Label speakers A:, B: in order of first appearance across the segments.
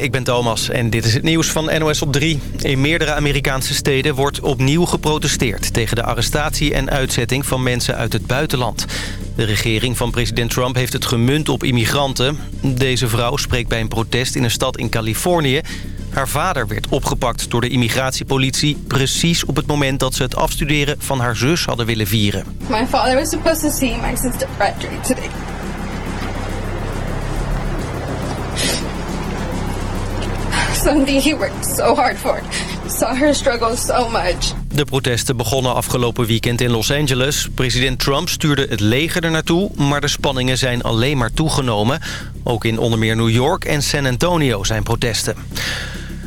A: Ik ben Thomas en dit is het nieuws van NOS op 3. In meerdere Amerikaanse steden wordt opnieuw geprotesteerd... tegen de arrestatie en uitzetting van mensen uit het buitenland. De regering van president Trump heeft het gemunt op immigranten. Deze vrouw spreekt bij een protest in een stad in Californië. Haar vader werd opgepakt door de immigratiepolitie... precies op het moment dat ze het afstuderen van haar zus hadden willen vieren.
B: My father was supposed to see my sister Frederick today. Something worked so hard for. Saw her struggle so much.
A: De protesten begonnen afgelopen weekend in Los Angeles. President Trump stuurde het leger er naartoe, maar de spanningen zijn alleen maar toegenomen. Ook in onder meer New York en San Antonio zijn protesten.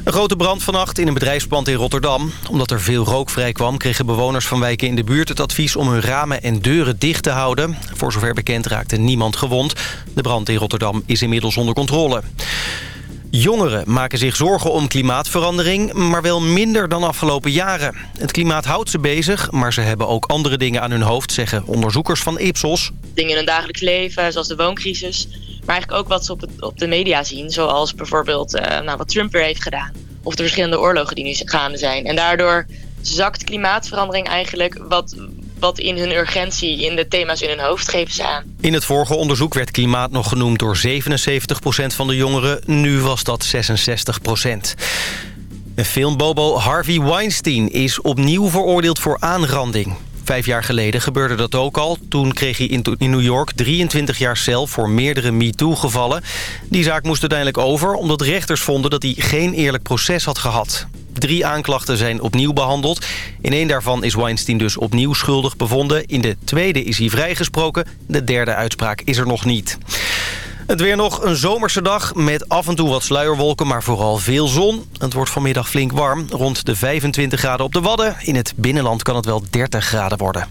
A: Een grote brand vannacht in een bedrijfspand in Rotterdam. Omdat er veel rook vrijkwam kregen bewoners van wijken in de buurt het advies om hun ramen en deuren dicht te houden. Voor zover bekend raakte niemand gewond. De brand in Rotterdam is inmiddels onder controle. Jongeren maken zich zorgen om klimaatverandering, maar wel minder dan afgelopen jaren. Het klimaat houdt ze bezig, maar ze hebben ook andere dingen aan hun hoofd, zeggen onderzoekers van Ipsos.
C: Dingen in hun dagelijks leven, zoals de wooncrisis. Maar eigenlijk ook wat ze op, op de media zien, zoals bijvoorbeeld uh, nou, wat Trump weer heeft gedaan. Of de verschillende oorlogen die nu gaande zijn. En daardoor zakt klimaatverandering eigenlijk wat, wat in hun urgentie, in de thema's in hun hoofd geven ze aan.
A: In het vorige onderzoek werd klimaat nog genoemd door 77% van de jongeren. Nu was dat 66%. Een filmbobo Harvey Weinstein is opnieuw veroordeeld voor aanranding. Vijf jaar geleden gebeurde dat ook al. Toen kreeg hij in New York 23 jaar cel voor meerdere MeToo-gevallen. Die zaak moest uiteindelijk over omdat rechters vonden dat hij geen eerlijk proces had gehad. Drie aanklachten zijn opnieuw behandeld. In één daarvan is Weinstein dus opnieuw schuldig bevonden. In de tweede is hij vrijgesproken. De derde uitspraak is er nog niet. Het weer nog een zomerse dag met af en toe wat sluierwolken, maar vooral veel zon. Het wordt vanmiddag flink warm, rond de 25 graden op de Wadden. In het binnenland kan het wel 30 graden worden.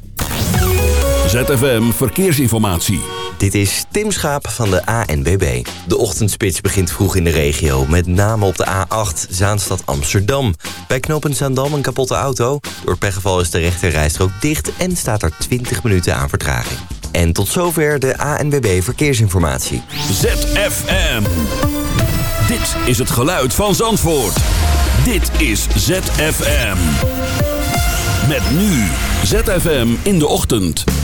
D: ZFM Verkeersinformatie.
E: Dit is Tim Schaap van de ANBB. De ochtendspits begint vroeg in de regio, met name op de A8 Zaanstad Amsterdam. Bij knooppunt Zaandam een kapotte auto. Door pechgeval is de rechterrijstrook dicht en staat er 20 minuten aan vertraging. En tot zover de ANBB Verkeersinformatie.
D: ZFM. Dit is het geluid van Zandvoort. Dit is ZFM. Met nu ZFM in de ochtend.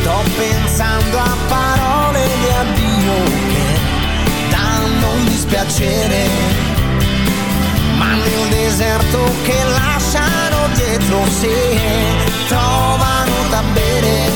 F: Sto pensando a parole di addio che danno un dispiacere, ma nel deserto che lasciano dietro sé trovano da bere.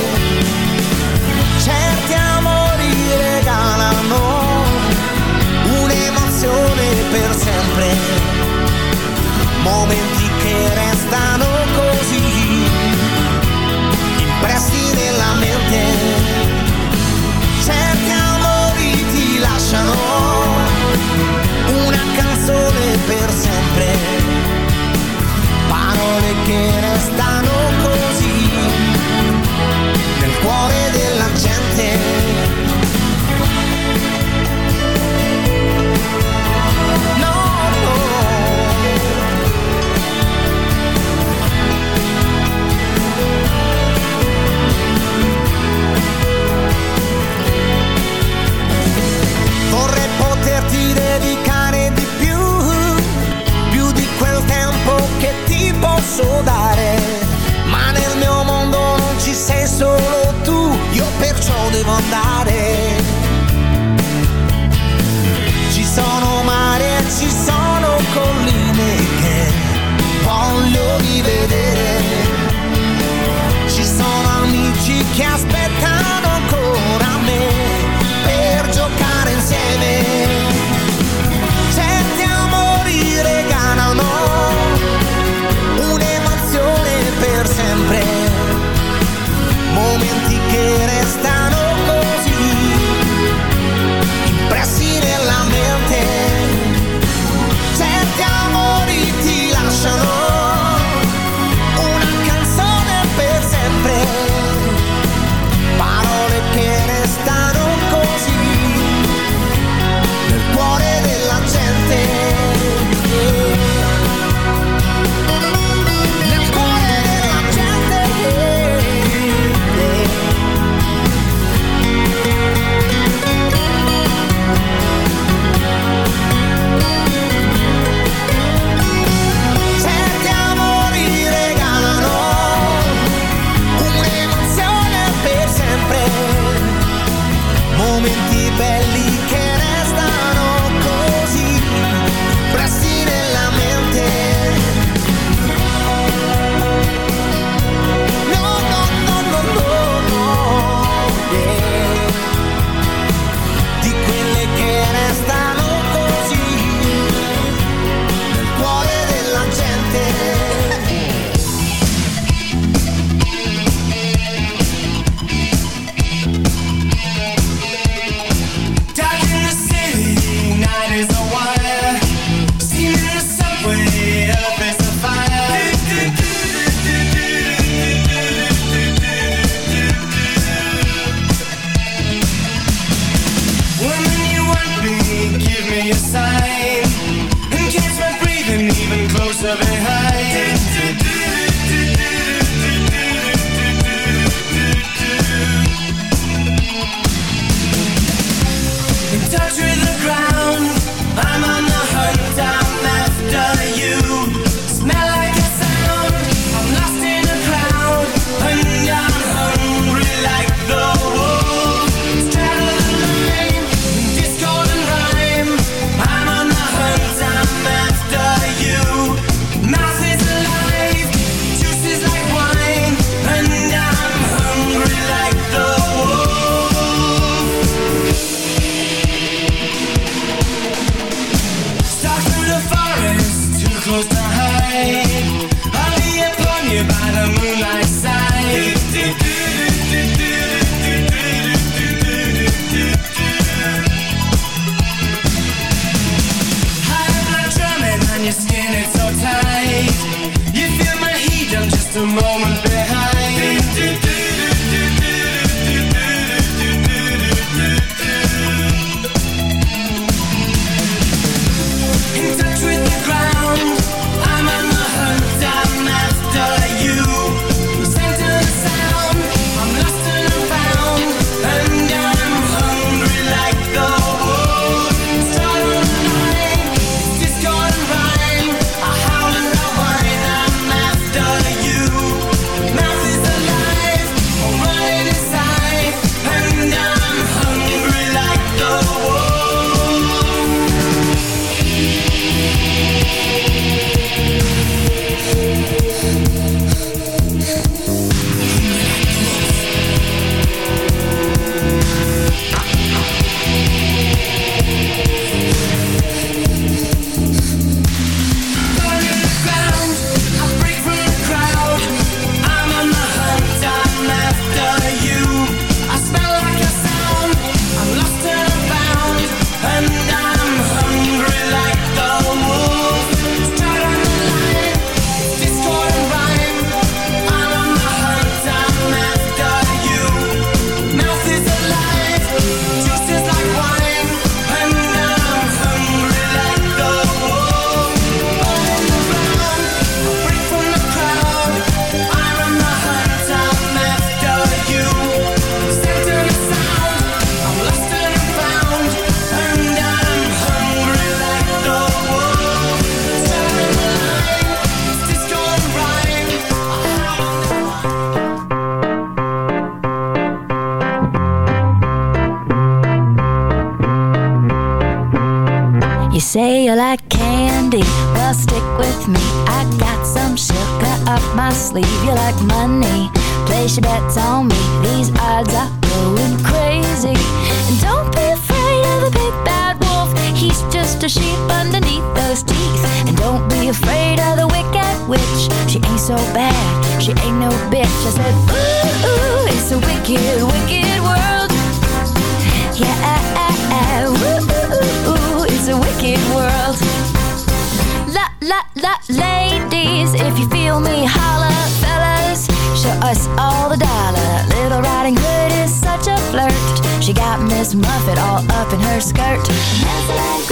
F: in
G: her skirt.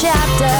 G: chapter.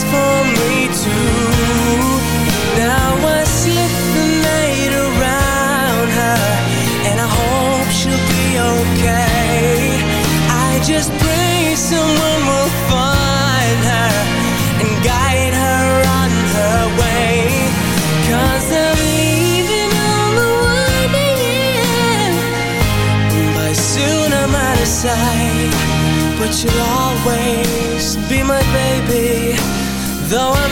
H: for me too Though I'm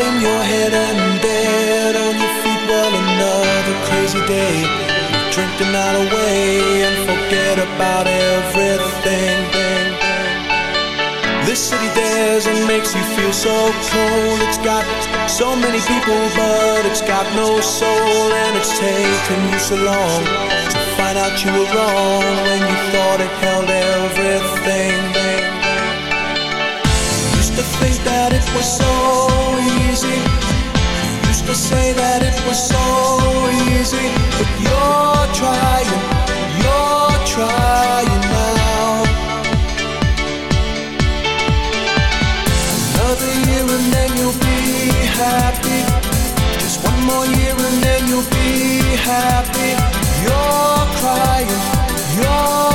H: Lighting your head and dead on your feet Well, another crazy day. Drink the night away and forget about everything. This city dares and makes you feel so cold. It's got so many people but it's got no soul And it's taken you so long to find out you were wrong When you thought it held everything to think that it was so easy. Used to say that it was so easy. But you're trying, you're trying now. Another year and then you'll be happy. Just one more year and then you'll be happy. You're crying, you're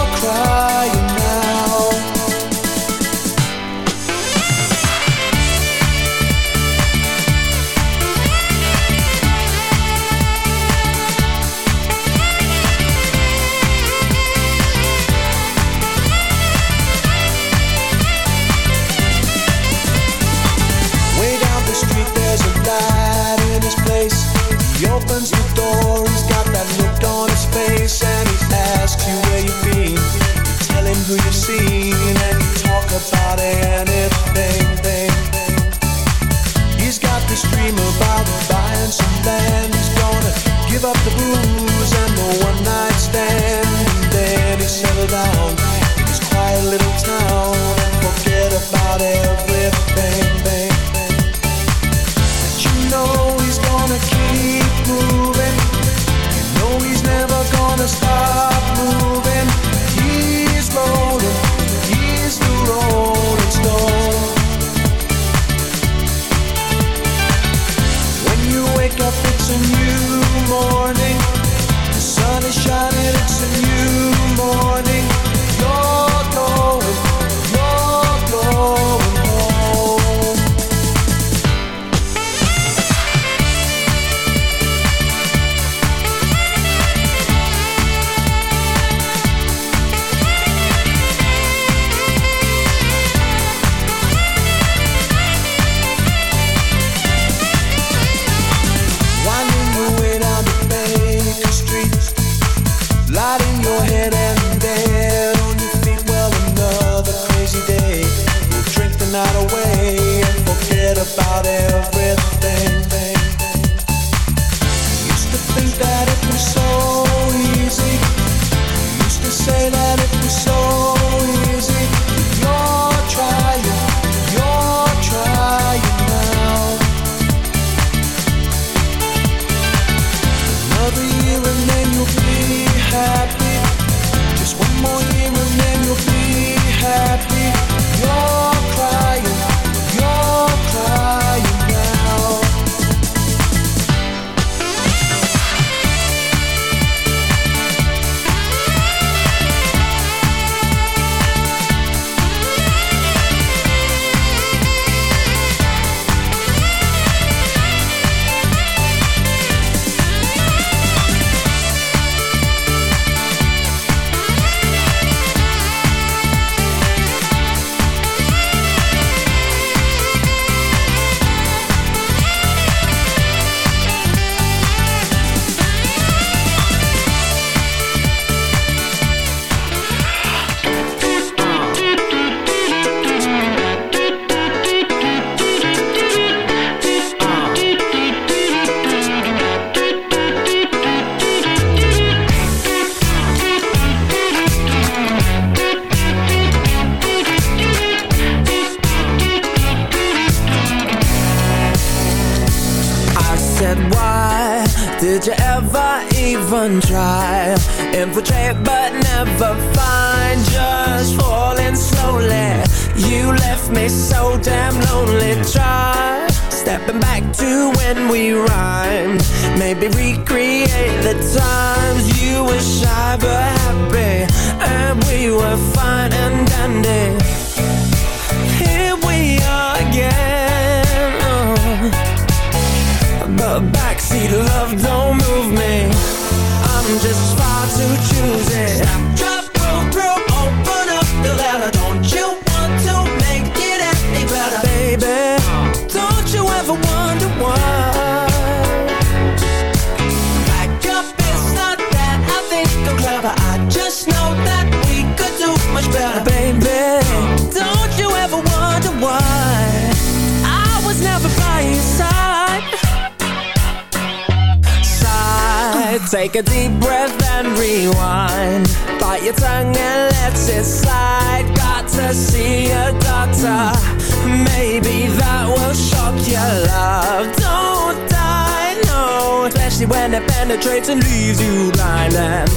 I: your
H: love. Don't die, no. Especially when it penetrates and leaves you blind and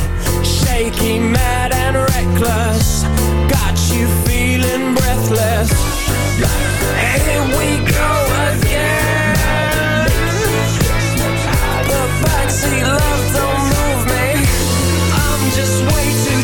H: Shaky, mad and reckless. Got you feeling breathless. Here we go again. The backseat love don't move me. I'm just
D: waiting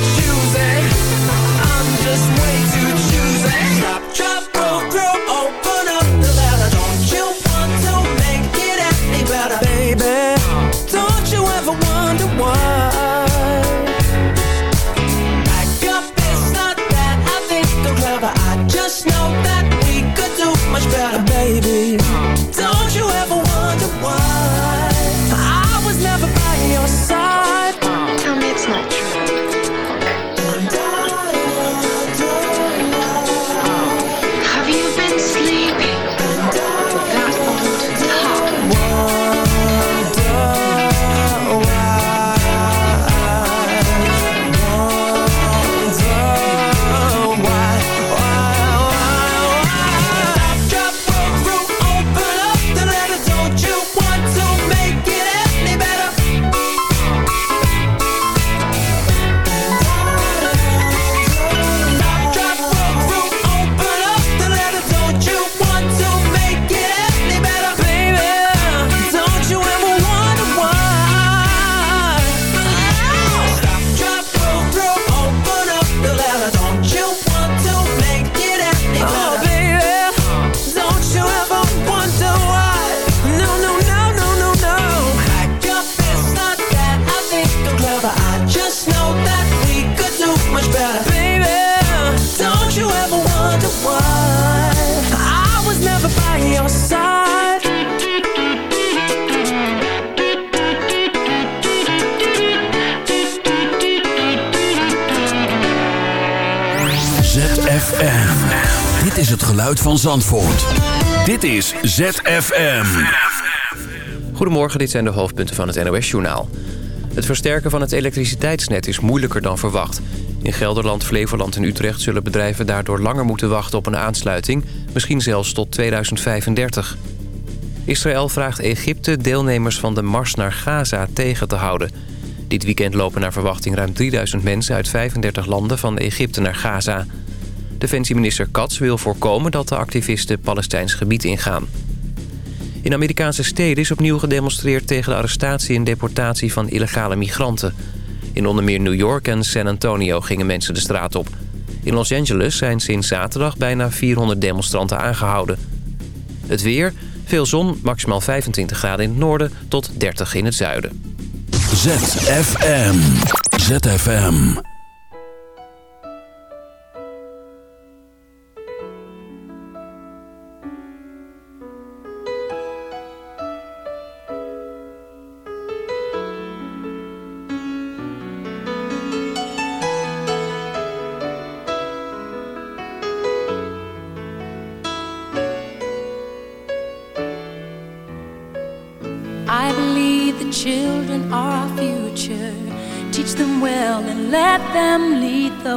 D: is het geluid van Zandvoort. Dit is ZFM.
J: Goedemorgen, dit zijn de hoofdpunten van het NOS-journaal. Het versterken van het elektriciteitsnet is moeilijker dan verwacht. In Gelderland, Flevoland en Utrecht zullen bedrijven daardoor langer moeten wachten op een aansluiting... misschien zelfs tot 2035. Israël vraagt Egypte deelnemers van de Mars naar Gaza tegen te houden. Dit weekend lopen naar verwachting ruim 3000 mensen uit 35 landen van Egypte naar Gaza. Defensieminister Katz wil voorkomen dat de activisten Palestijns gebied ingaan. In Amerikaanse steden is opnieuw gedemonstreerd tegen de arrestatie en deportatie van illegale migranten. In onder meer New York en San Antonio gingen mensen de straat op. In Los Angeles zijn sinds zaterdag bijna 400 demonstranten aangehouden. Het weer, veel zon, maximaal 25 graden in het noorden tot 30 in het zuiden.
D: ZFM. ZFM.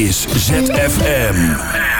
D: is ZFM.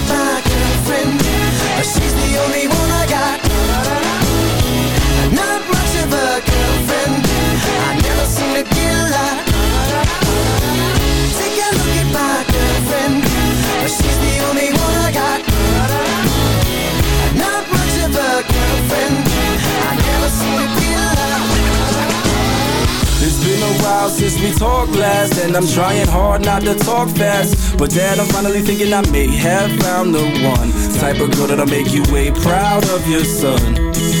K: But dad, I'm finally thinking I may have found the one. Type of girl that'll make you way proud of your son